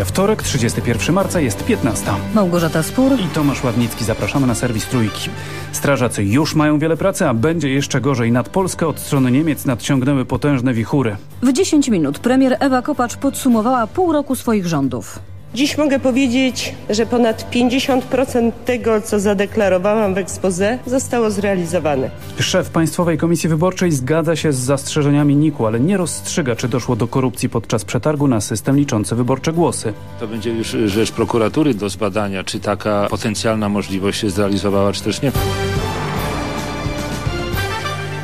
narzędzia. Wtorek, 31 marca jest 15. Małgorzata Spór i Tomasz Ławnicki. Zapraszamy na serwis Trójki. Strażacy już mają wiele pracy, a będzie jeszcze gorzej. Nad Polskę od strony Niemiec nadciągnęły potężne wichury. W 10 minut premier Ewa Kopacz podsumowała pół roku swoich rządów. Dziś mogę powiedzieć, że ponad 50% tego, co zadeklarowałam w ekspoze, zostało zrealizowane. Szef Państwowej Komisji Wyborczej zgadza się z zastrzeżeniami NIK-u, ale nie rozstrzyga, czy doszło do korupcji podczas przetargu na system liczący wyborcze głosy. To będzie już rzecz prokuratury do zbadania, czy taka potencjalna możliwość się zrealizowała, czy też nie.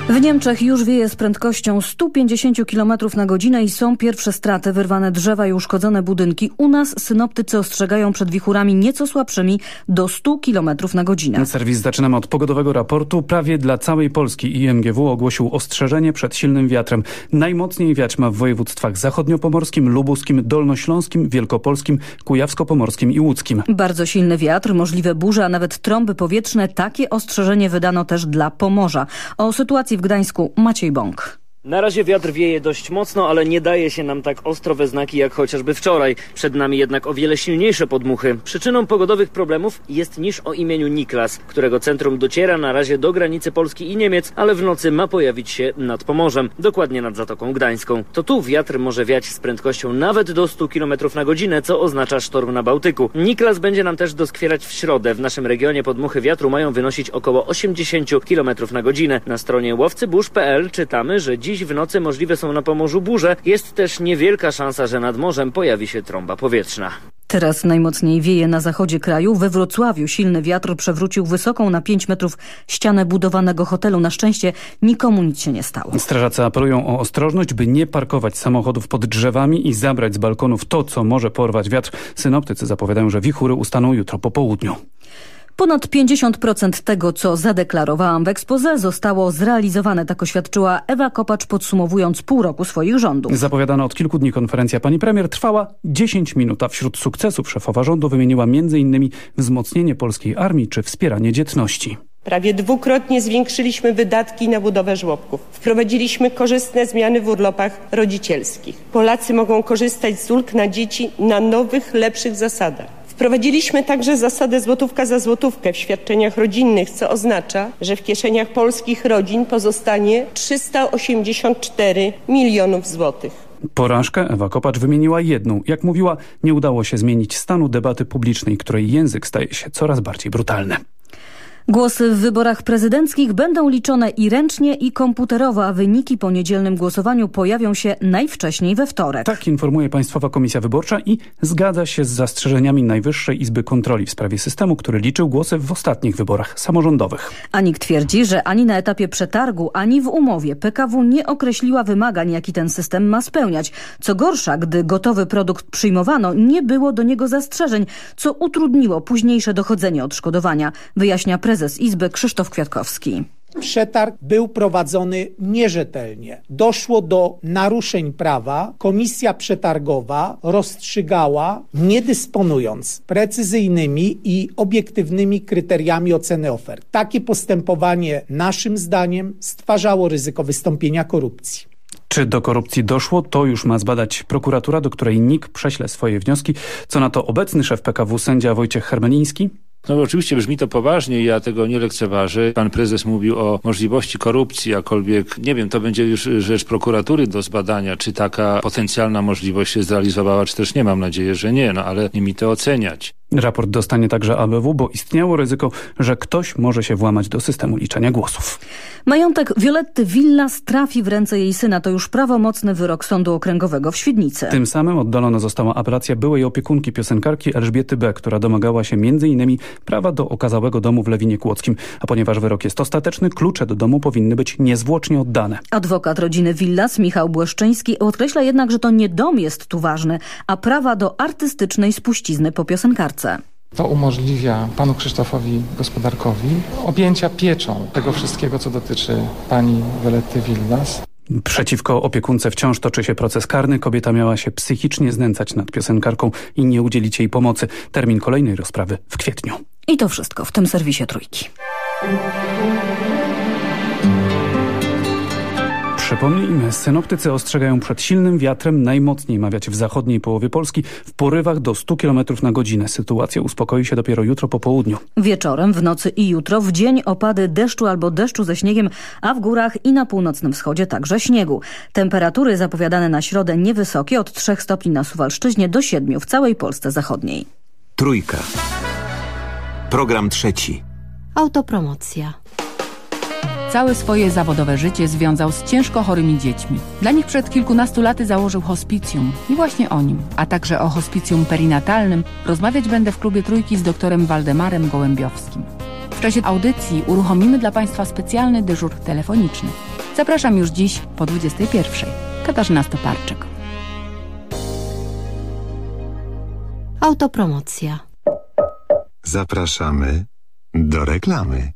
W Niemczech już wieje z prędkością 150 km na godzinę i są pierwsze straty, wyrwane drzewa i uszkodzone budynki. U nas synoptycy ostrzegają przed wichurami nieco słabszymi do 100 km na godzinę. Serwis zaczynamy od pogodowego raportu. Prawie dla całej Polski IMGW ogłosił ostrzeżenie przed silnym wiatrem. Najmocniej wiać ma w województwach zachodniopomorskim, lubuskim, dolnośląskim, wielkopolskim, kujawsko-pomorskim i łódzkim. Bardzo silny wiatr, możliwe burze, a nawet trąby powietrzne. Takie ostrzeżenie wydano też dla Pomorza. O sytuacji w Gdańsku Maciej Bąk. Na razie wiatr wieje dość mocno, ale nie daje się nam tak ostro we znaki jak chociażby wczoraj. Przed nami jednak o wiele silniejsze podmuchy. Przyczyną pogodowych problemów jest niż o imieniu Niklas, którego centrum dociera na razie do granicy Polski i Niemiec, ale w nocy ma pojawić się nad Pomorzem, dokładnie nad Zatoką Gdańską. To tu wiatr może wiać z prędkością nawet do 100 km na godzinę, co oznacza sztorm na Bałtyku. Niklas będzie nam też doskwierać w środę. W naszym regionie podmuchy wiatru mają wynosić około 80 km na godzinę. Na stronie łowcyburz.pl czytamy, że dziś Dziś w nocy możliwe są na Pomorzu burze. Jest też niewielka szansa, że nad morzem pojawi się trąba powietrzna. Teraz najmocniej wieje na zachodzie kraju. We Wrocławiu silny wiatr przewrócił wysoką na 5 metrów ścianę budowanego hotelu. Na szczęście nikomu nic się nie stało. Strażacy apelują o ostrożność, by nie parkować samochodów pod drzewami i zabrać z balkonów to, co może porwać wiatr. Synoptycy zapowiadają, że wichury ustaną jutro po południu. Ponad 50% tego, co zadeklarowałam w ekspoze, zostało zrealizowane, tak oświadczyła Ewa Kopacz podsumowując pół roku swoich rządów. Zapowiadana od kilku dni konferencja pani premier trwała 10 minut, a wśród sukcesów szefowa rządu wymieniła m.in. wzmocnienie polskiej armii czy wspieranie dzietności. Prawie dwukrotnie zwiększyliśmy wydatki na budowę żłobków. Wprowadziliśmy korzystne zmiany w urlopach rodzicielskich. Polacy mogą korzystać z ulg na dzieci na nowych, lepszych zasadach. Wprowadziliśmy także zasadę złotówka za złotówkę w świadczeniach rodzinnych, co oznacza, że w kieszeniach polskich rodzin pozostanie 384 milionów złotych. Porażkę Ewa Kopacz wymieniła jedną. Jak mówiła, nie udało się zmienić stanu debaty publicznej, której język staje się coraz bardziej brutalny. Głosy w wyborach prezydenckich będą liczone i ręcznie i komputerowo, a wyniki po niedzielnym głosowaniu pojawią się najwcześniej we wtorek. Tak informuje Państwowa Komisja Wyborcza i zgadza się z zastrzeżeniami Najwyższej Izby Kontroli w sprawie systemu, który liczył głosy w ostatnich wyborach samorządowych. Anik twierdzi, że ani na etapie przetargu, ani w umowie PKW nie określiła wymagań, jaki ten system ma spełniać. Co gorsza, gdy gotowy produkt przyjmowano, nie było do niego zastrzeżeń, co utrudniło późniejsze dochodzenie odszkodowania, wyjaśnia prezes prezes Izby Krzysztof Kwiatkowski. Przetarg był prowadzony nierzetelnie. Doszło do naruszeń prawa. Komisja przetargowa rozstrzygała, nie dysponując precyzyjnymi i obiektywnymi kryteriami oceny ofert. Takie postępowanie naszym zdaniem stwarzało ryzyko wystąpienia korupcji. Czy do korupcji doszło, to już ma zbadać prokuratura, do której NIK prześle swoje wnioski. Co na to obecny szef PKW, sędzia Wojciech Hermeliński? No oczywiście brzmi to poważnie ja tego nie lekceważę. Pan prezes mówił o możliwości korupcji, akolwiek nie wiem, to będzie już rzecz prokuratury do zbadania, czy taka potencjalna możliwość się zrealizowała, czy też nie. Mam nadzieję, że nie, no ale nie mi to oceniać. Raport dostanie także ABW, bo istniało ryzyko, że ktoś może się włamać do systemu liczenia głosów. Majątek Violetty Villas trafi w ręce jej syna. To już prawomocny wyrok Sądu Okręgowego w Świdnicy. Tym samym oddalona została apelacja byłej opiekunki piosenkarki Elżbiety B., która domagała się m.in. prawa do okazałego domu w Lewinie Kłodzkim. A ponieważ wyrok jest ostateczny, klucze do domu powinny być niezwłocznie oddane. Adwokat rodziny Villas, Michał Błeszczyński, podkreśla jednak, że to nie dom jest tu ważny, a prawa do artystycznej spuścizny po piosenkarce. To umożliwia panu Krzysztofowi Gospodarkowi objęcia pieczą tego wszystkiego, co dotyczy pani Violetty Villas. Przeciwko opiekunce wciąż toczy się proces karny. Kobieta miała się psychicznie znęcać nad piosenkarką i nie udzielić jej pomocy. Termin kolejnej rozprawy w kwietniu. I to wszystko w tym serwisie Trójki. Przypomnijmy, synoptycy ostrzegają przed silnym wiatrem, najmocniej ma wiać w zachodniej połowie Polski, w porywach do 100 km na godzinę. Sytuacja uspokoi się dopiero jutro po południu. Wieczorem, w nocy i jutro, w dzień opady deszczu albo deszczu ze śniegiem, a w górach i na północnym wschodzie także śniegu. Temperatury zapowiadane na środę niewysokie, od 3 stopni na Suwalszczyźnie do 7 w całej Polsce zachodniej. Trójka. Program trzeci. Autopromocja. Całe swoje zawodowe życie związał z ciężko chorymi dziećmi. Dla nich przed kilkunastu laty założył hospicjum i właśnie o nim, a także o hospicjum perinatalnym rozmawiać będę w klubie Trójki z doktorem Waldemarem Gołębiowskim. W czasie audycji uruchomimy dla Państwa specjalny dyżur telefoniczny. Zapraszam już dziś po 21. Katarzyna Stoparczyk. Autopromocja. Zapraszamy do reklamy.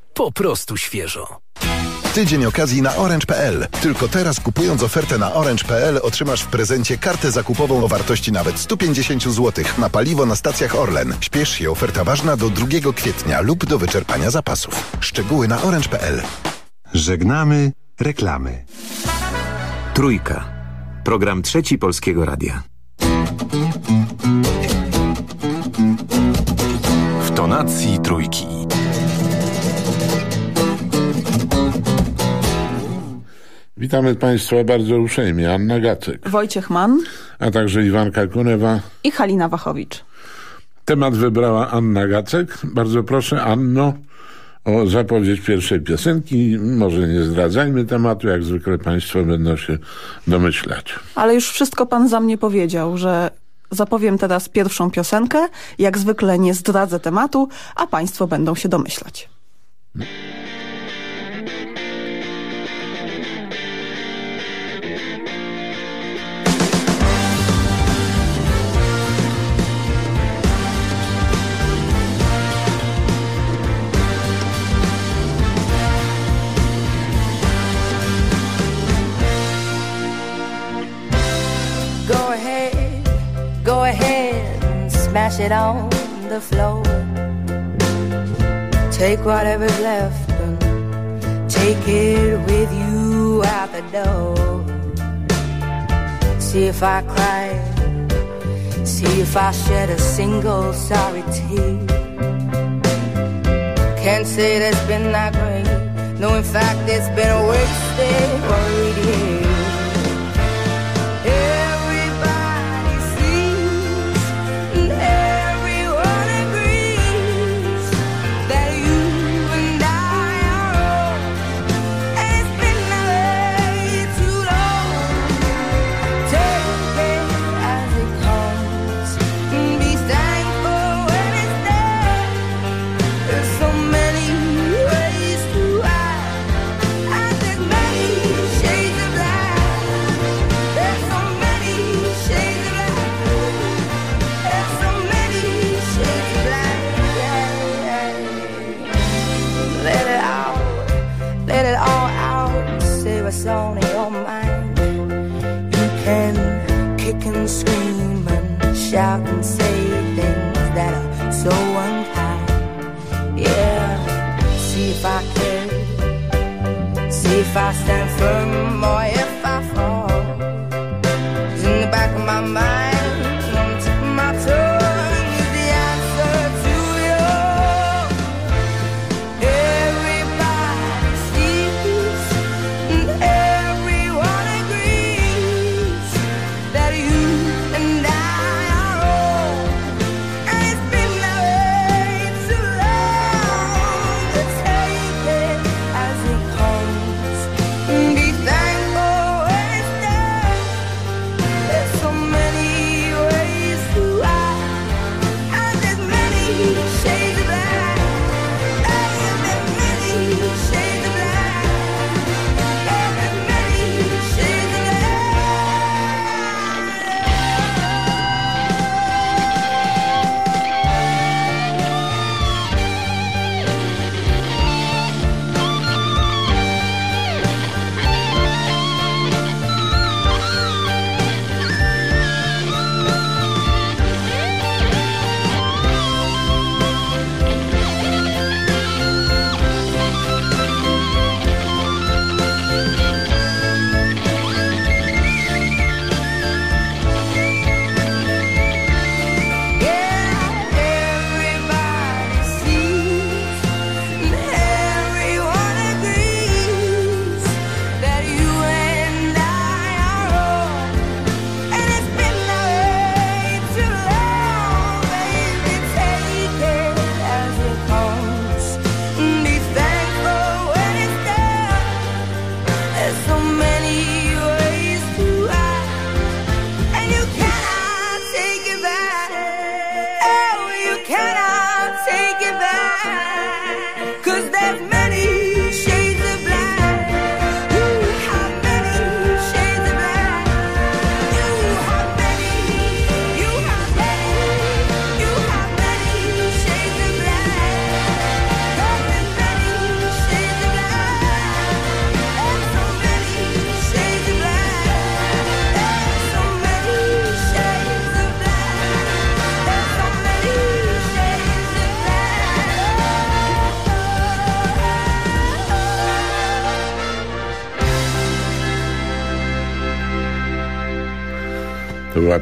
Po prostu świeżo. Tydzień okazji na Orange.pl. Tylko teraz kupując ofertę na Orange.pl otrzymasz w prezencie kartę zakupową o wartości nawet 150 zł na paliwo na stacjach Orlen. Śpiesz się, oferta ważna do 2 kwietnia lub do wyczerpania zapasów. Szczegóły na Orange.pl. Żegnamy reklamy. Trójka. Program trzeci Polskiego Radia. W tonacji trójki. Witamy Państwa bardzo uprzejmie. Anna Gacek. Wojciech Mann. A także Iwanka Kunewa. I Halina Wachowicz. Temat wybrała Anna Gacek. Bardzo proszę, Anno, o zapowiedź pierwszej piosenki. Może nie zdradzajmy tematu, jak zwykle Państwo będą się domyślać. Ale już wszystko Pan za mnie powiedział, że zapowiem teraz pierwszą piosenkę. Jak zwykle nie zdradzę tematu, a Państwo będą się domyślać. Smash it on the floor. Take whatever's left and take it with you out the door. See if I cry, see if I shed a single sorry tear. Can't say that's been that great. No, in fact, it's been a wasted, worried year.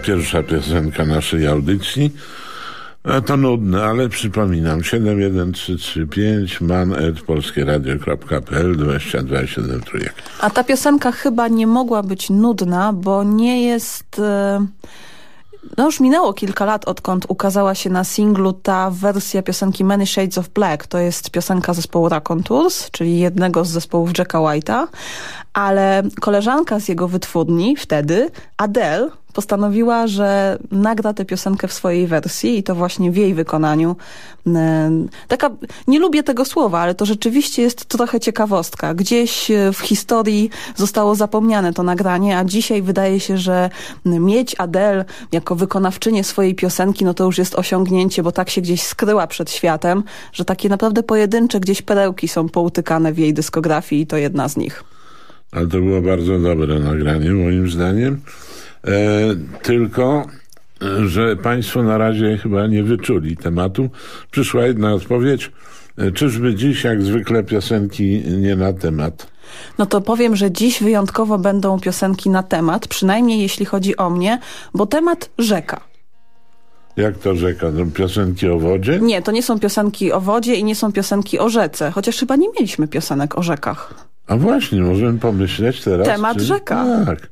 Pierwsza piosenka naszej audycji. A to nudne, ale przypominam 71335 man.polskieradio.pl 2273 trójek. A ta piosenka chyba nie mogła być nudna, bo nie jest... e, No już minęło kilka lat, odkąd ukazała się na singlu ta wersja piosenki Many Shades of Black. To jest piosenka zespołu Raconteurs, czyli jednego z zespołów Jacka White'a. Ale koleżanka z jego wytwórni wtedy, Adele, postanowiła, że nagra tę piosenkę w swojej wersji i to właśnie w jej wykonaniu. Taka, nie lubię tego słowa, ale to rzeczywiście jest trochę ciekawostka. Gdzieś e, w historii zostało zapomniane to nagranie, a dzisiaj wydaje się, że mieć Adele jako wykonawczynię swojej piosenki, no to już jest osiągnięcie, bo tak się gdzieś skryła przed światem, że takie naprawdę pojedyncze gdzieś perełki są poutykane w jej dyskografii i to jedna z nich. Ale to było bardzo dobre nagranie, moim zdaniem. E, tylko, że Państwo na razie chyba nie wyczuli tematu. Przyszła jedna odpowiedź. E, Czyżby dziś, jak zwykle, piosenki nie na temat? No to powiem, że dziś wyjątkowo będą piosenki na temat, przynajmniej jeśli chodzi o mnie, bo temat rzeka. Jak to rzeka? No, piosenki o wodzie? Nie, to nie są piosenki o wodzie i nie są piosenki o rzece, chociaż chyba nie mieliśmy piosenek o rzekach. A właśnie, możemy pomyśleć teraz. Temat rzeka. Tak.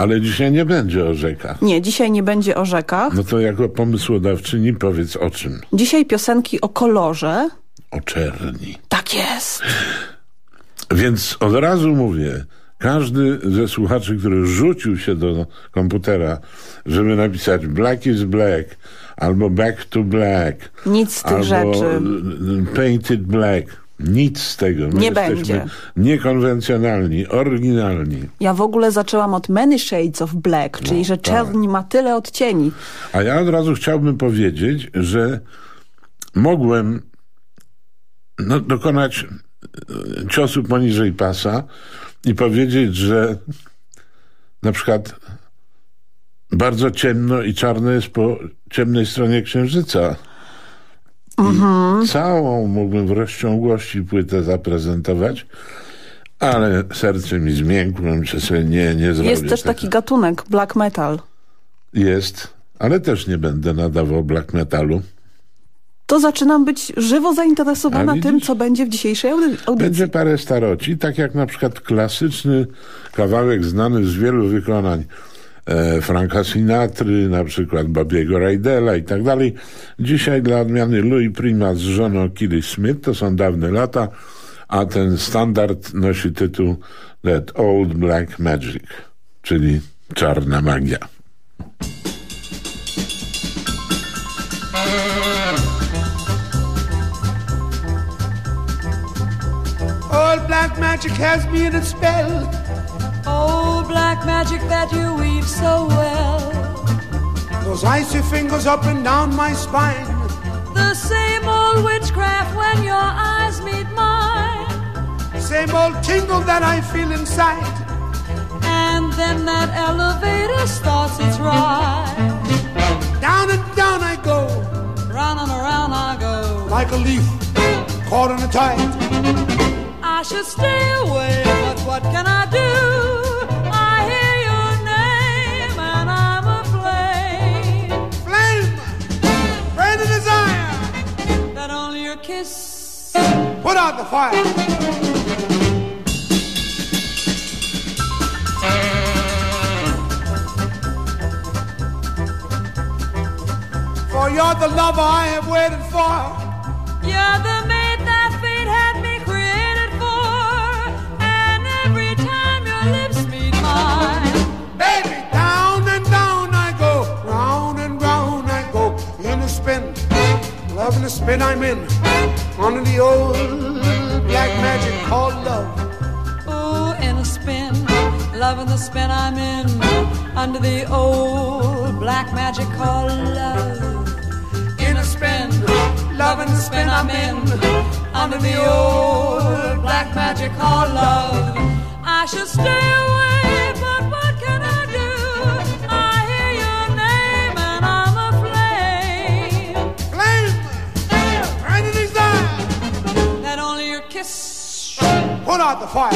Ale dzisiaj nie będzie o rzekach. Nie, dzisiaj nie będzie o rzekach. No to jako pomysłodawczyni powiedz o czym? Dzisiaj piosenki o kolorze. O czerni. Tak jest. Więc od razu mówię, każdy ze słuchaczy, który rzucił się do komputera, żeby napisać black is black, albo back to black, Nic z tych albo rzeczy. painted black, nic z tego. My Nie jesteśmy będzie. niekonwencjonalni, oryginalni. Ja w ogóle zaczęłam od Many Shades of Black, czyli że tak. czerni ma tyle odcieni. A ja od razu chciałbym powiedzieć, że mogłem no, dokonać e, ciosu poniżej pasa i powiedzieć, że na przykład bardzo ciemno i czarno jest po ciemnej stronie księżyca. I Całą mógłbym w rozciągłości płytę zaprezentować, Ale serce mi zmiękło, że sobie nie, nie zrobię Jest też tego. taki gatunek, black metal. Jest, ale też nie będę nadawał black metalu. To zaczynam być żywo zainteresowana tym, co będzie w dzisiejszej audy- audycji. Będzie parę staroci, tak jak na przykład klasyczny kawałek znany z wielu wykonań Franka Sinatry, na przykład Babiego Rajdela i tak dalej. Dzisiaj dla odmiany Louis Prima z żoną Killy Smith, to są dawne lata, a ten standard nosi tytuł That Old Black Magic, czyli czarna magia. Old black magic has me in a spell. Oh, black magic that you weave so well. Those icy fingers up and down my spine. The same old witchcraft when your eyes meet mine. Same old tingle that I feel inside. And then that elevator starts its ride. Down and down I go. Round and around I go. Like a leaf caught in a tide. I should stay away, but what can I do? Put out the fire. For you're the lover I have waited for. You're the the old black magic called love. ooh, in a spin, loving the spin I'm in, under the old black magic called love. In a spin, loving the spin I'm in, under the old black magic called love. I should stay away, Put out the fire.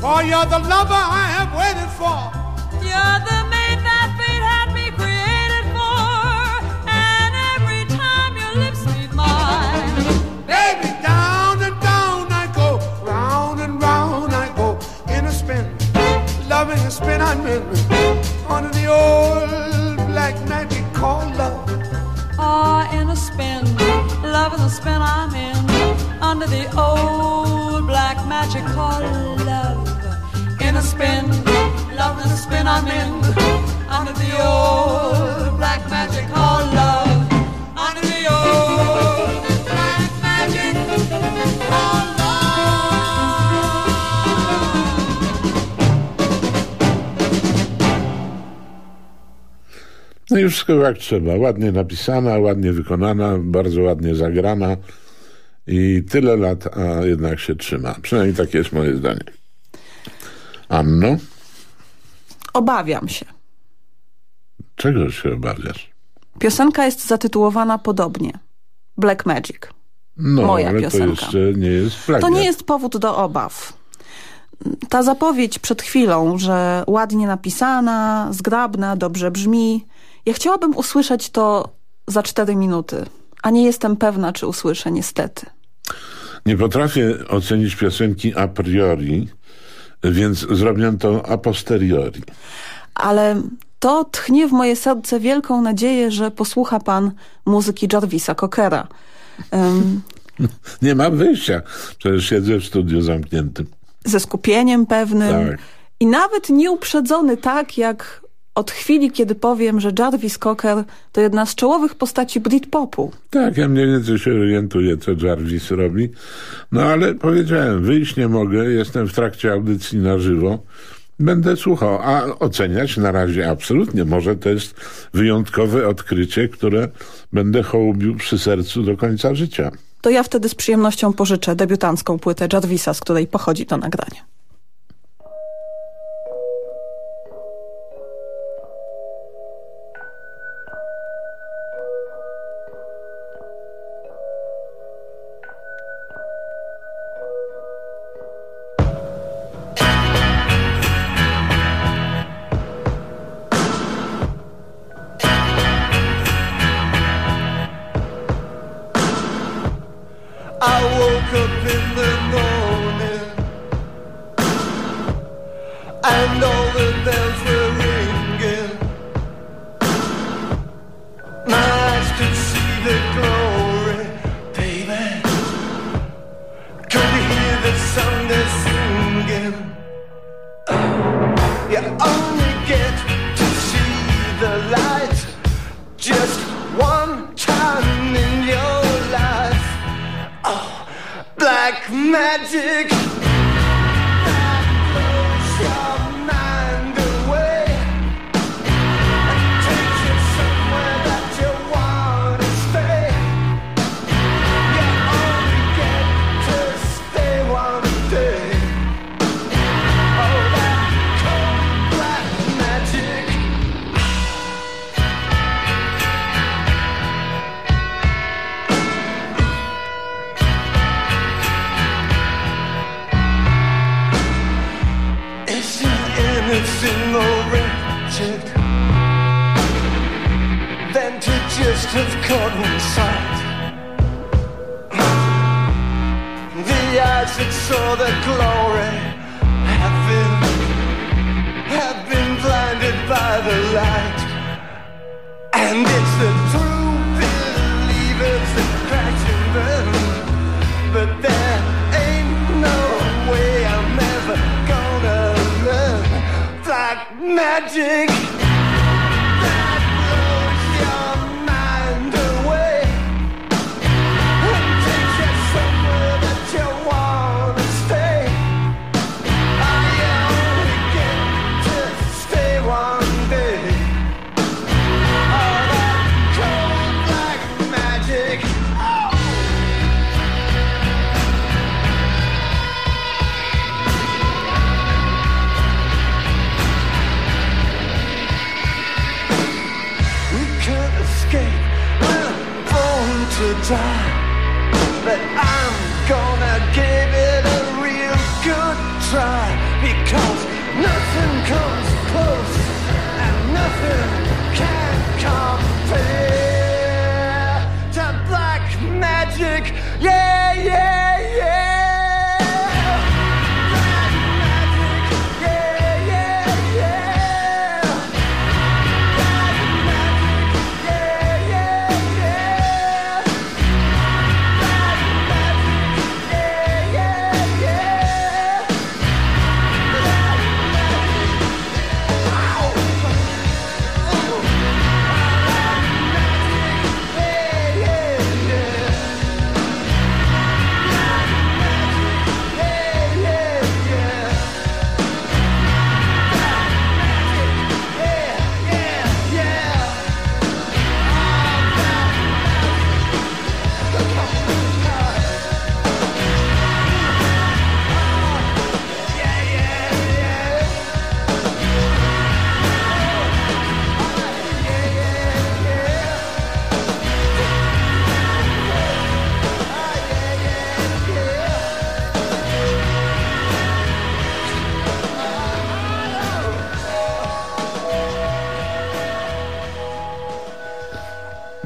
For you're the lover I have waited for. You're the mate that fate had me created for. And every time your lips meet mine, Baby, down and down I go, round and round I go, in a spin, loving the spin I'm in, under the old black magic called love. ah, in a spin, loving the spin I'm in, under the old black magic called love. In a spin, loving the spin I'm in, under the old black magic called love. No i wszystko jak trzeba. Ładnie napisana, ładnie wykonana, bardzo ładnie zagrana i tyle lat, a jednak się trzyma. Przynajmniej takie jest moje zdanie. Anno, Obawiam się. czego się obawiasz? Piosenka jest zatytułowana podobnie. Black Magic. No, Moja ale piosenka. to jeszcze nie jest plagiat. To nie jest powód do obaw. Ta zapowiedź przed chwilą, że ładnie napisana, zgrabna, dobrze brzmi. Ja chciałabym usłyszeć to za cztery minuty, a nie jestem pewna, czy usłyszę, niestety. Nie potrafię ocenić piosenki a priori, więc zrobię to a posteriori. Ale to tchnie w moje serce wielką nadzieję, że posłucha pan muzyki Jarvisa Cockera. Em, Nie mam wyjścia. Przecież siedzę w studiu zamkniętym. ze skupieniem pewnym Tak. i nawet nieuprzedzony tak, jak od chwili, kiedy powiem, że Jarvis Cocker to jedna z czołowych postaci Britpopu. Tak, ja mniej więcej się orientuję, co Jarvis robi. No ale powiedziałem, wyjść nie mogę, jestem w trakcie audycji na żywo. Będę słuchał, a oceniać na razie absolutnie. Może to jest wyjątkowe odkrycie, które będę hołubił przy sercu do końca życia. To ja wtedy z przyjemnością pożyczę debiutancką płytę Jarvisa, z której pochodzi to nagranie. try, but I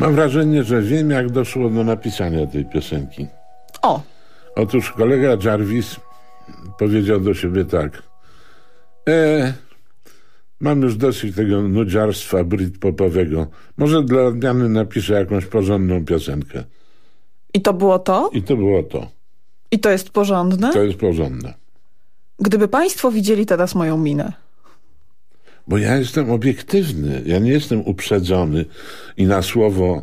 Mam wrażenie, że wiem, jak doszło do napisania tej piosenki. O! Otóż kolega Jarvis powiedział do siebie tak. E, mam już dosyć tego nudziarstwa britpopowego. Może dla odmiany napiszę jakąś porządną piosenkę. I to było to? I to było to. I to jest porządne? To jest porządne. Gdyby państwo widzieli teraz moją minę. Bo ja jestem obiektywny. Ja nie jestem uprzedzony i na słowo,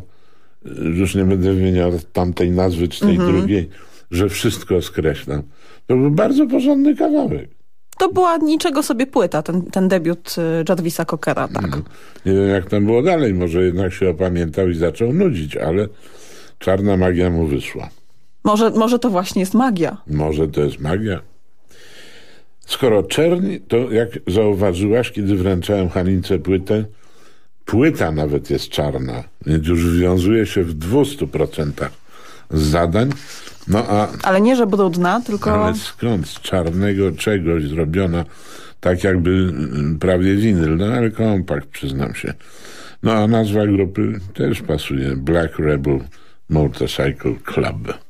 y, już nie będę wymieniał tamtej nazwy czy tej Mhm. drugiej, że wszystko skreślam. To był bardzo porządny kawałek. To była niczego sobie płyta, ten, ten debiut y, Jarvisa Cockera, tak. Nie wiem, jak tam było dalej. Może jednak się opamiętał i zaczął nudzić, ale czarna magia mu wyszła. Może, może to właśnie jest magia. Może to jest magia. Skoro czerni, to jak zauważyłaś, kiedy wręczałem Halince płytę, płyta nawet jest czarna, więc już wiązuje się w 200% z zadań. No a Ale nie, że brudna, tylko... ale skąd z czarnego czegoś zrobiona, tak jakby mm, prawie winyl, no ale kompakt, przyznam się. No a nazwa grupy też pasuje. Black Rebel Motorcycle Club.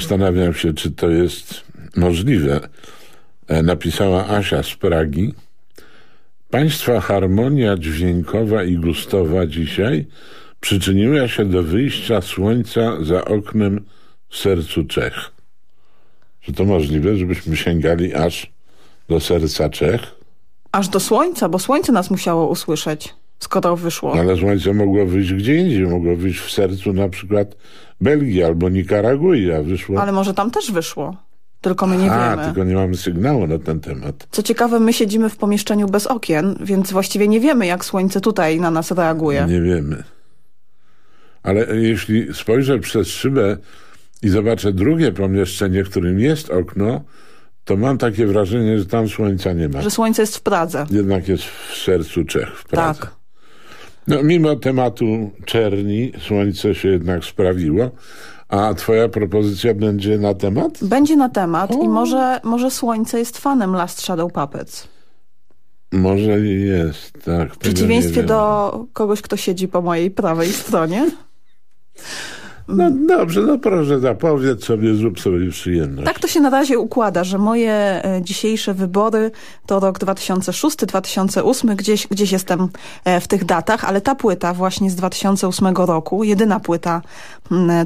Zastanawiam się, czy to jest możliwe. E, Napisała Asia z Pragi. Państwa harmonia dźwiękowa i gustowa dzisiaj przyczyniła się do wyjścia słońca za oknem w sercu Czech. Czy to możliwe, żebyśmy sięgali aż do serca Czech? Aż do słońca, bo słońce nas musiało usłyszeć, skoro wyszło. Ale słońce mogło wyjść gdzie indziej, mogło wyjść w sercu na przykład Belgii albo Nikaragui, a wyszło... Ale może tam też wyszło, tylko my nie a, wiemy. tylko nie mamy sygnału na ten temat. Co ciekawe, my siedzimy w pomieszczeniu bez okien, więc właściwie nie wiemy, jak słońce tutaj na nas reaguje. Nie wiemy. Ale jeśli spojrzę przez szybę i zobaczę drugie pomieszczenie, w którym jest okno, to mam takie wrażenie, że tam słońca nie ma. Że słońce jest w Pradze. Jednak jest w sercu Czech, w Pradze. Tak. No, mimo tematu czerni, słońce się jednak sprawiło. A twoja propozycja będzie na temat? Będzie na temat i może, może słońce jest fanem Last Shadow Puppets. Może jest, tak. W przeciwieństwie do kogoś, kto siedzi po mojej prawej stronie. No dobrze, no proszę, zapowiedz sobie, zrób sobie przyjemność. Tak to się na razie układa, że moje e, dzisiejsze wybory to rok 2006-2008, gdzieś, gdzieś jestem e, w tych datach, ale ta płyta właśnie z 2008 roku, jedyna płyta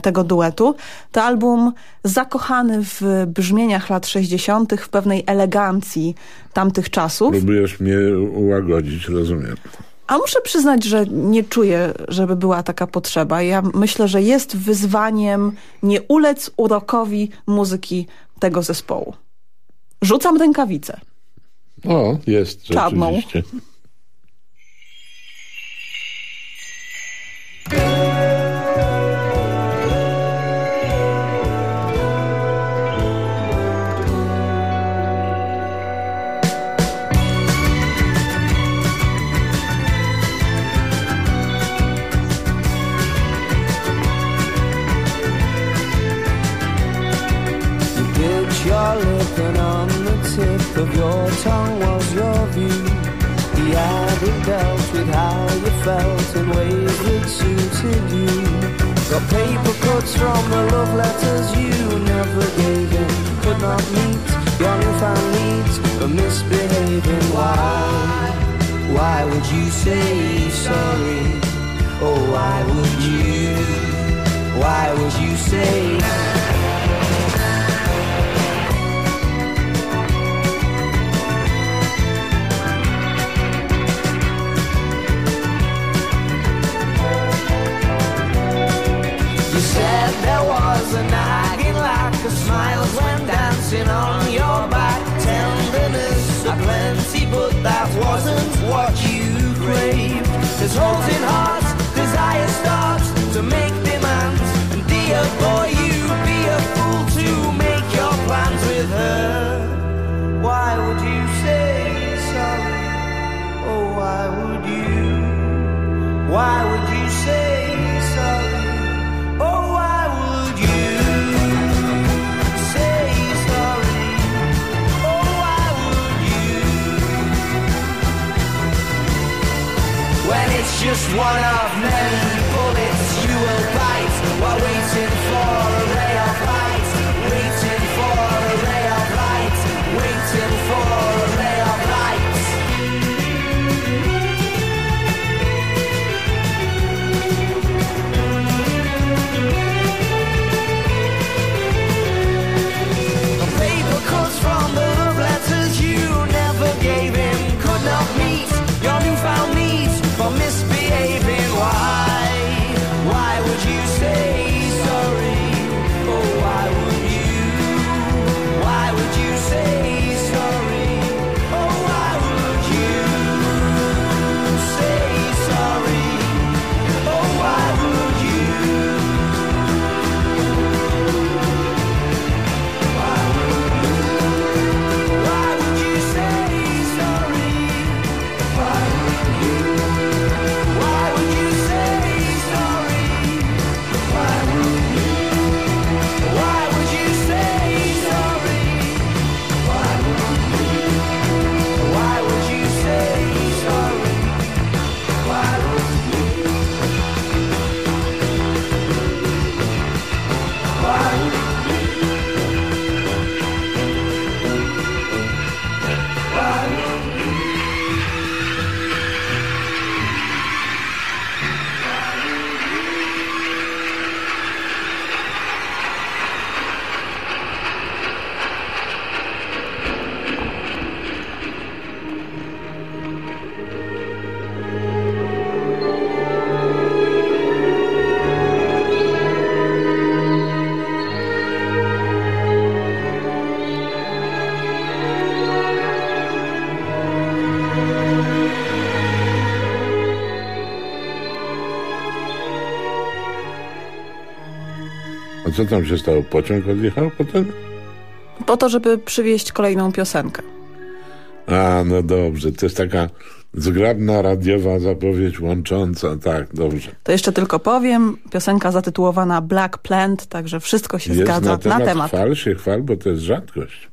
tego duetu, to album zakochany w brzmieniach lat 60., w pewnej elegancji tamtych czasów. Próbujesz mnie ułagodzić, rozumiem. A muszę przyznać, że nie czuję, żeby była taka potrzeba. Ja myślę, że jest wyzwaniem nie ulec urokowi muzyki tego zespołu. Rzucam rękawicę. O, jest Czarną. rzeczywiście. Your tongue was your view. The added dealt with how you felt in ways that suited you. Got paper cuts from the love letters you never gave him. Could not meet your newfound needs for misbehaving. Why? Why would you say sorry? Oh, why would you? Why would you say? Said there was a nagging lack of smiles when dancing on your back. Tenderness aplenty, but that wasn't what you craved. There's holes in hearts, desire starts to make demands. And dear boy, you be a fool to make your plans with her. Why would you say sorry? Oh, why would you? Why would you just one of many bullets you will bite while waiting co tam się stało? Pociąg odjechał potem? Po to, żeby przywieźć kolejną piosenkę. A, no dobrze. To jest taka zgrabna radiowa zapowiedź łącząca. Tak, dobrze. To jeszcze tylko powiem, piosenka zatytułowana Black Plant, także wszystko się Jest zgadza na temat, na temat. chwal się chwal, bo to jest rzadkość.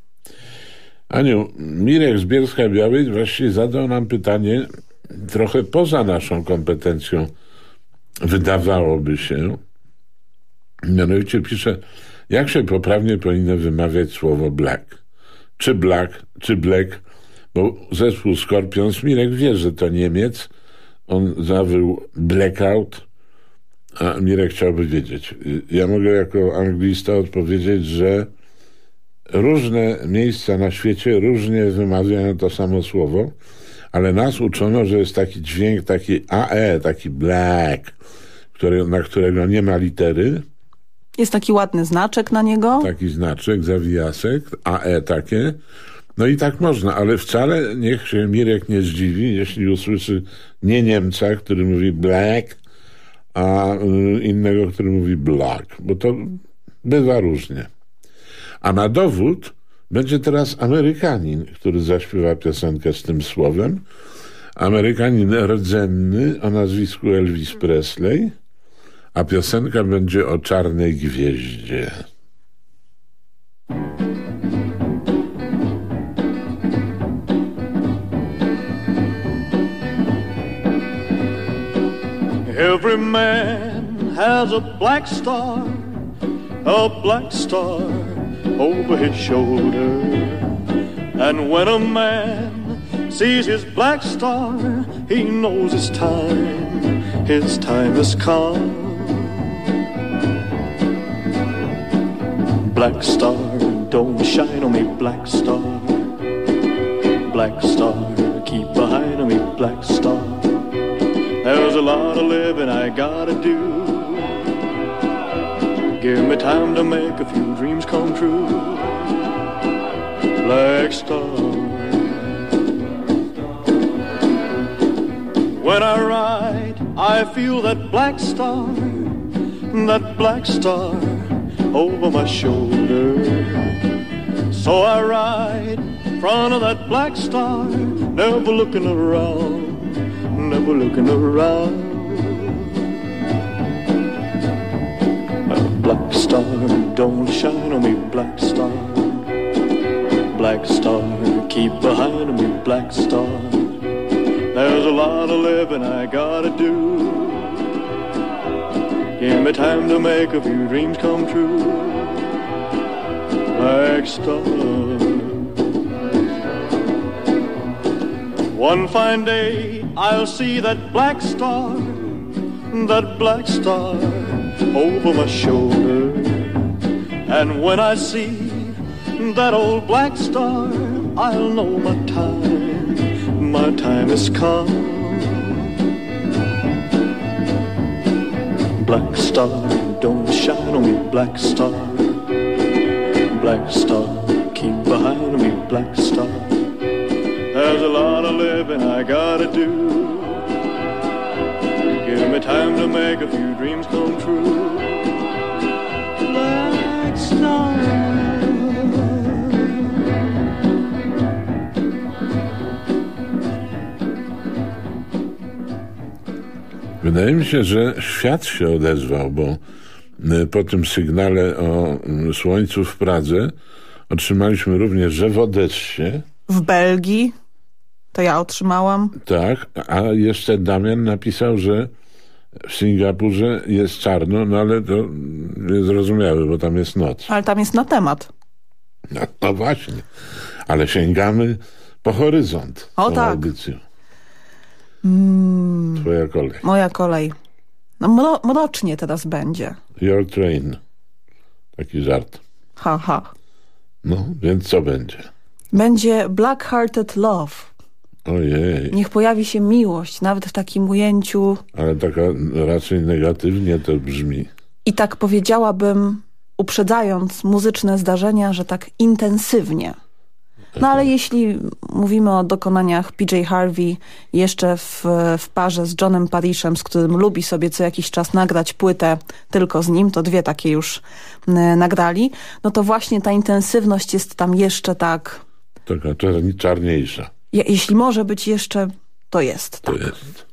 Aniu, Mirek z Bielska-Białej właściwie zadał nam pytanie trochę poza naszą kompetencją, wydawałoby się. Mianowicie pisze, jak się poprawnie powinno wymawiać słowo black? Czy black, czy black? Bo zespół Scorpions, Mirek wie, że to Niemiec, on zawył blackout, a Mirek chciałby wiedzieć. Ja mogę jako anglista odpowiedzieć, że różne miejsca na świecie różnie wymawiają to samo słowo, ale nas uczono, że jest taki dźwięk, taki AE, taki black, który, na którego nie ma litery, Jest taki ładny znaczek na niego. taki znaczek, zawijasek, AE takie. No i tak można, ale wcale niech się Mirek nie zdziwi, jeśli usłyszy nie Niemca, który mówi black, a y, innego, który mówi black, bo to bywa różnie. A na dowód będzie teraz Amerykanin, który zaśpiewa piosenkę z tym słowem. Amerykanin rdzenny o nazwisku Elvis Presley, a piosenka będzie o czarnej gwieździe. Every man has a black star, a black star over his shoulder. And when a man sees his black star, he knows it's time, his time has come. Black star, don't shine on me, black star. Black star, keep behind on me, black star. There's a lot of living I gotta do. Give me time to make a few dreams come true. Black star. When I ride, I feel that black star, that black star over my shoulder. So I ride in front of that black star, never looking around never looking around. Black star, don't shine on me, black star. Black star, keep behind me, black star. There's a lot of living I gotta do. Give me time to make a few dreams come true. Black star. One fine day I'll see that black star, that black star over my shoulder. And when I see that old black star, I'll know my time, my time has come. Black star, don't shine on me, black star. Black star, keep behind me, black star. There's a lot of living I gotta do. Give me time to make a few dreams come true. Black star. Wydaje mi się, że świat się odezwał, bo y, po tym sygnale o słońcu w Pradze otrzymaliśmy również, że w Odessie, W Belgii to ja otrzymałam. tak, a jeszcze Damian napisał, że w Singapurze jest czarno, no ale to niezrozumiałe, bo tam jest noc. Ale tam jest na temat. No, no właśnie, ale sięgamy po horyzont O tak. audycją. Mm, Twoja kolej. moja kolej. No mro mrocznie teraz będzie. Your train. Taki żart. Ha, ha. No, więc co będzie? Będzie Black Hearted Love. Ojej, Niech pojawi się miłość, nawet w takim ujęciu. ale taka raczej negatywnie to brzmi. I tak powiedziałabym, uprzedzając muzyczne zdarzenia, że tak intensywnie. No ale jeśli mówimy o dokonaniach PJ Harvey jeszcze w, w parze z Johnem Parishem, z którym lubi sobie co jakiś czas nagrać płytę tylko z nim, to dwie takie już nagrali, no to właśnie ta intensywność jest tam jeszcze tak, Taka czar- czarniejsza. je, jeśli może być jeszcze, to jest. To jest.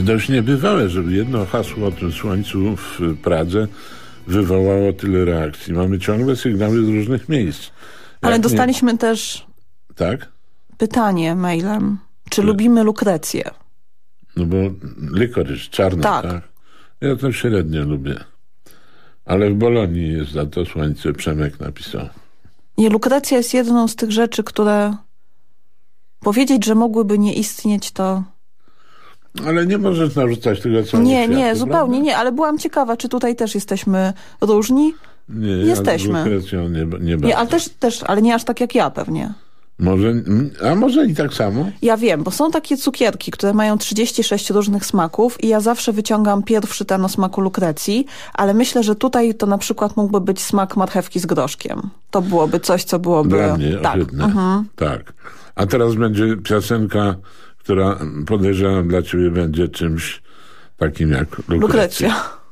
Dość niebywałe, żeby jedno hasło o tym słońcu w Pradze wywołało tyle reakcji. Mamy ciągle sygnały z różnych miejsc. Ale Jak nie- dostaliśmy też Tak? pytanie mailem, czy lubimy lukrecję? No bo likoryż, czarny, Tak. tak. Ja to średnio lubię. Ale w Bolonii jest za to słońce, Przemek napisał. Nie, Lukrecja jest jedną z tych rzeczy, które powiedzieć, że mogłyby nie istnieć, to Ale nie możesz narzucać tego co nie, nie, zupełnie nie, ale byłam ciekawa, czy tutaj też jesteśmy różni. Nie, Jesteśmy. Lukrecją nie, nie Nie, ale też, też, ale nie aż tak jak ja pewnie. Może, a może i tak samo? Ja wiem, bo są takie cukierki, które mają 36 różnych smaków i ja zawsze wyciągam pierwszy ten o smaku lukrecji, ale myślę, że tutaj to na przykład mógłby być smak marchewki z groszkiem. To byłoby coś, co byłoby... Dla mnie tak. Mhm. Tak. A teraz będzie piosenka, która podejrzewam dla ciebie będzie czymś takim jak Lukrecja. Lukrecja.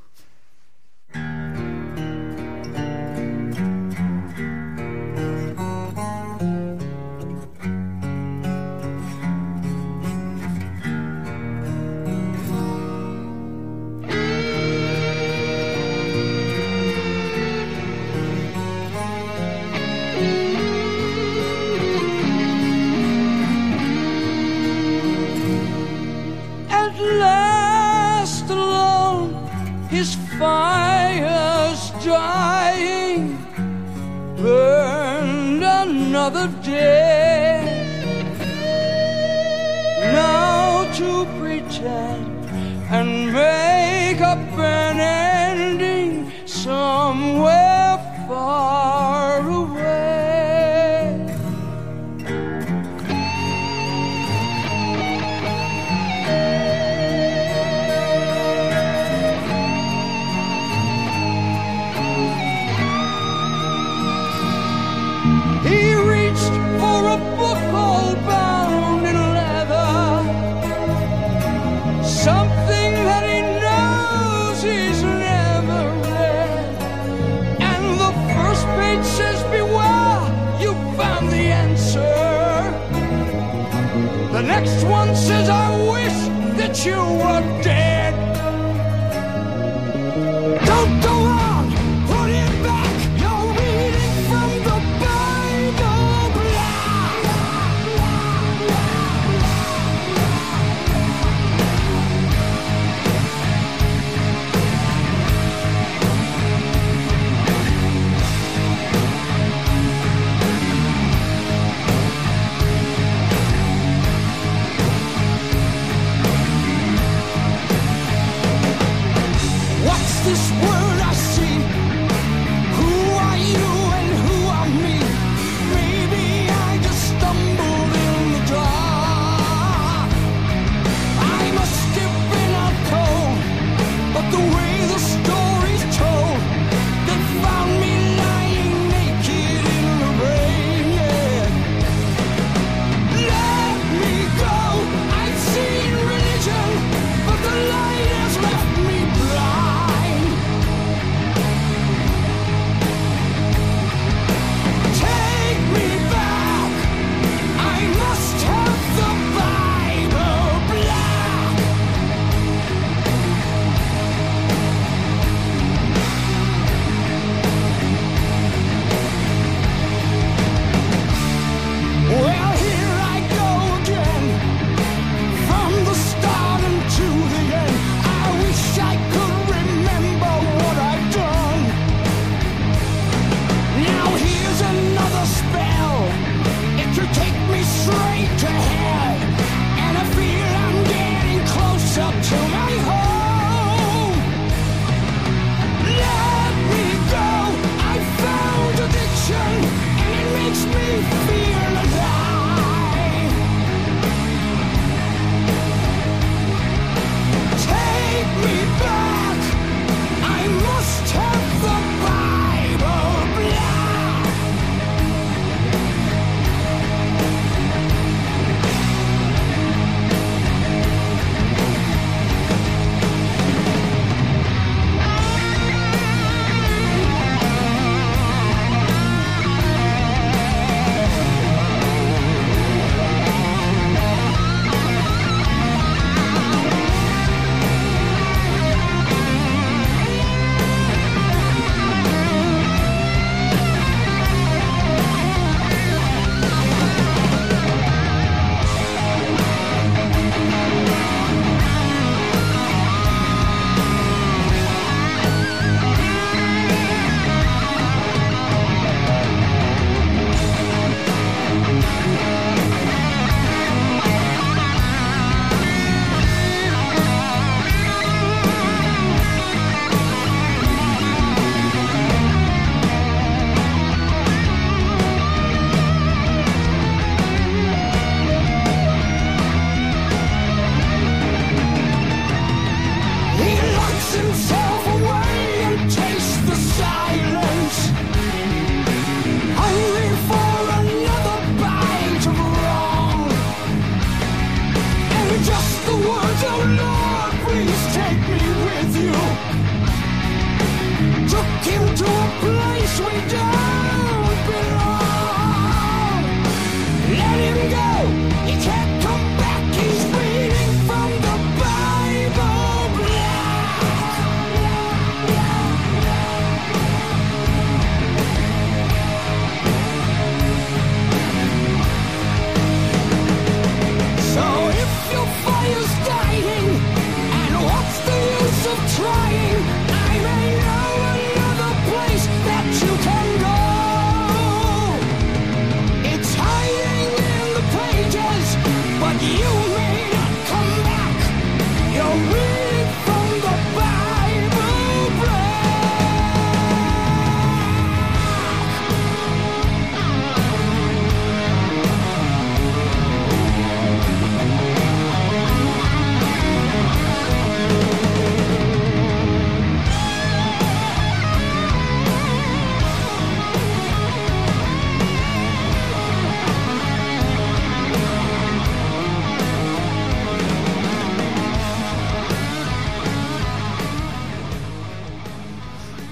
Last alone, his fire's dying. Burned another day. Now to pretend and make you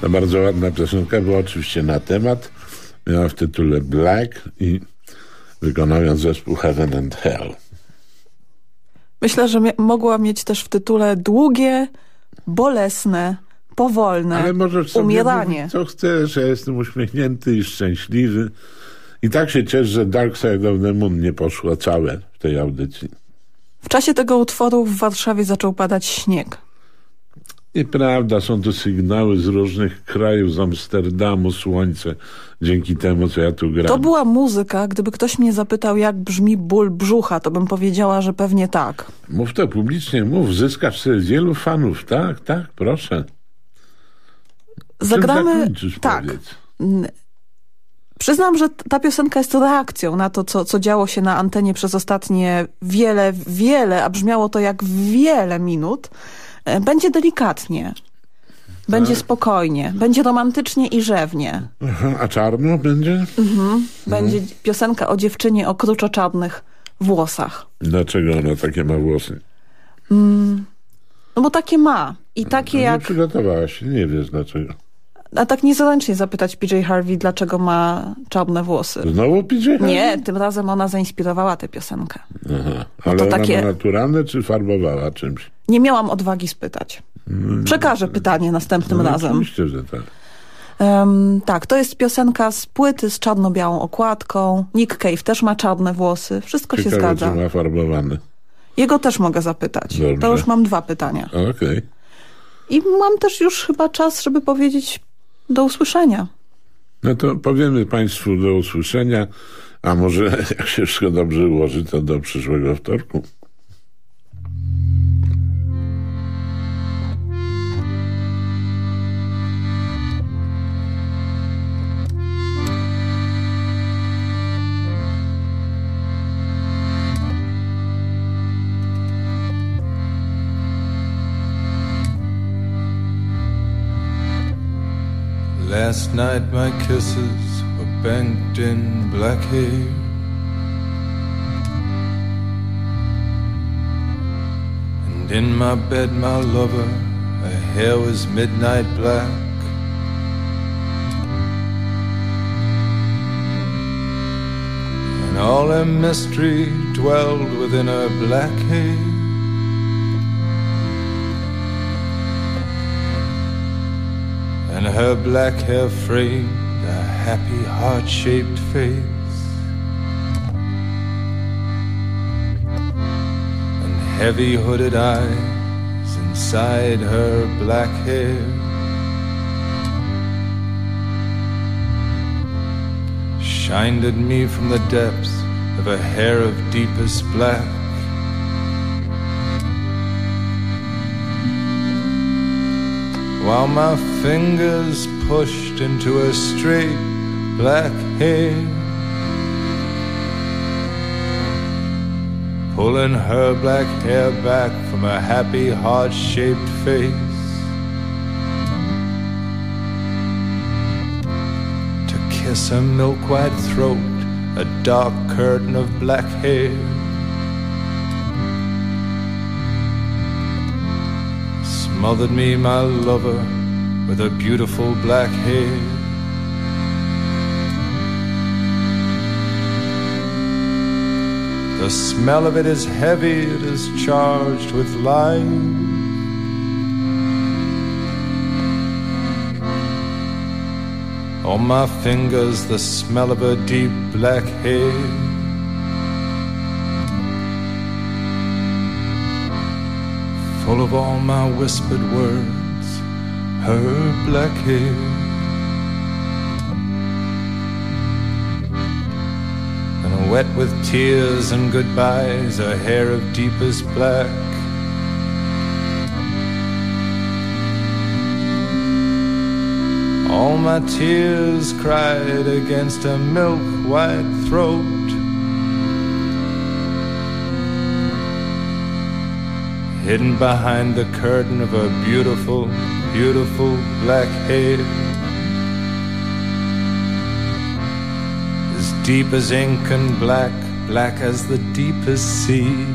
Bardzo ładna piosenka, była oczywiście na temat. Miała w tytule Black i wykonał ją zespół Heaven and Hell. Myślę, że mogła mieć też w tytule długie, bolesne, powolne Ale możesz sobie umieranie. mówić, co chcesz, ja jestem uśmiechnięty i szczęśliwy. I tak się cieszę, że Dark Side of the Moon nie poszło całe w tej audycji. W czasie tego utworu w Warszawie zaczął padać śnieg. Nieprawda, są to sygnały z różnych krajów, z Amsterdamu, słońce, dzięki temu, co ja tu gram. To była muzyka, gdyby ktoś mnie zapytał, jak brzmi ból brzucha, to bym powiedziała, że pewnie tak. Mów to publicznie, mów, zyskasz sobie wielu fanów, tak, tak, proszę. Zagramy... Tak. powiedz? N- Przyznam, że ta piosenka jest reakcją na to, co, co działo się na antenie przez ostatnie wiele, wiele, a brzmiało to jak wiele minut. Będzie delikatnie. Będzie Tak. spokojnie. Będzie romantycznie i rzewnie. Aha, a czarno będzie? Mhm. Będzie piosenka o dziewczynie o kruczoczarnych włosach. Dlaczego ona takie ma włosy? Mm. No bo takie ma. I takie Nie jak... przygotowałaś się, nie wiesz dlaczego. A tak niezręcznie zapytać PJ Harvey, dlaczego ma czarne włosy. Znowu PJ Harvey? Nie, tym razem ona zainspirowała tę piosenkę. Aha. Ale to ona takie- naturalne, czy farbowała czymś? Nie miałam odwagi spytać. Przekażę pytanie następnym No, razem. Oczywiście, że tak. Em, tak, to jest piosenka z płyty z czarno-białą okładką. Nick Cave też ma czarne włosy. Wszystko się Ciekawe, zgadza. czy ma farbowane. Jego też mogę zapytać. Dobrze. To już mam dwa pytania. Okej. I mam też już chyba czas, żeby powiedzieć do usłyszenia. No to powiemy Państwu do usłyszenia, a może jak się wszystko dobrze ułoży, to do przyszłego wtorku. Last night my kisses were banked in black hair. And in my bed, my lover, her hair was midnight black. And all her mystery dwelled within her black hair. Her black hair framed a happy heart-shaped face. And heavy hooded eyes inside her black hair. Shined at me from the depths of a hair of deepest black while my fingers pushed into her straight black hair, pulling her black hair back from her happy heart shaped face. To kiss her milk white throat, a dark curtain of black hair. Smothered me, my lover, with her beautiful black hair. The smell of it is heavy, it is charged with life. On my fingers, the smell of her deep black hair. Full of all my whispered words, her black hair. And wet with tears and goodbyes, her hair of deepest black. All my tears cried against her milk white throat. Hidden behind the curtain of her beautiful, beautiful black hair. As deep as ink and black, black as the deepest sea.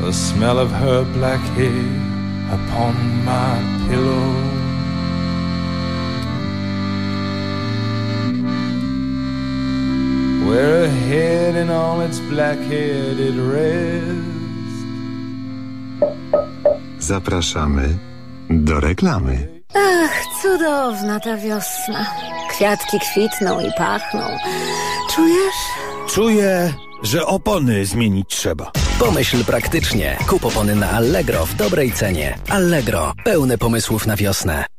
The smell of her black hair upon my pillow. Where her head in all its black hair did rest. Zapraszamy do reklamy. Ach, cudowna ta wiosna. Kwiatki kwitną i pachną. Czujesz? Czuję, że opony zmienić trzeba. Pomyśl praktycznie. Kup opony na Allegro w dobrej cenie. Allegro. Pełne pomysłów na wiosnę.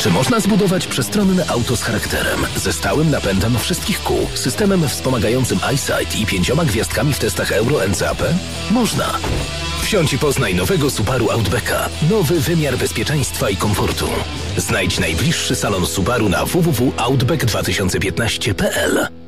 Czy można zbudować przestronne auto z charakterem, ze stałym napędem wszystkich kół, systemem wspomagającym EyeSight i pięcioma gwiazdkami w testach Euro NCAP? Można. Wsiądź i poznaj nowego Subaru Outbacka. Nowy wymiar bezpieczeństwa i komfortu. Znajdź najbliższy salon Subaru na www.outback2015.pl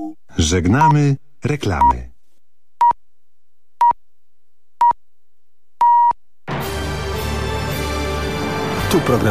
Żegnamy reklamy. Tu program